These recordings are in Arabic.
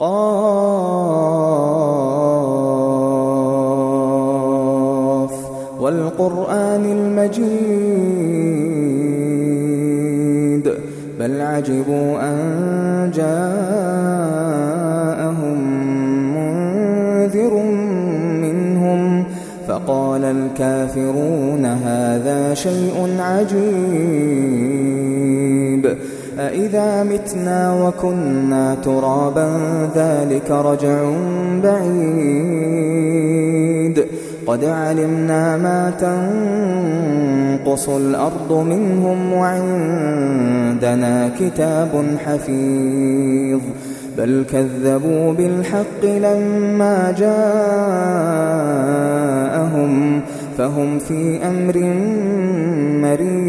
قاف والقرآن المجيد بل عجبوا أن جاءهم منذر منهم فقال الكافرون هذا شيء عجيب أإذا متنا وكنا ترابا ذلك رجع بعيد. قد علمنا ما تنقص الأرض منهم وعندنا كتاب حفيظ. بل كذبوا بالحق لما جاءهم فهم في أمر مريج.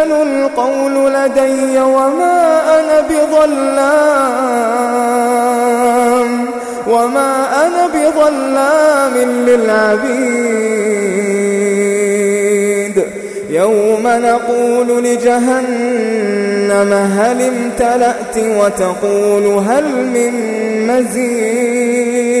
يبدل القول لدي وما أنا بظلام وما أنا بظلام للعبيد يوم نقول لجهنم هل امتلأت وتقول هل من مزيد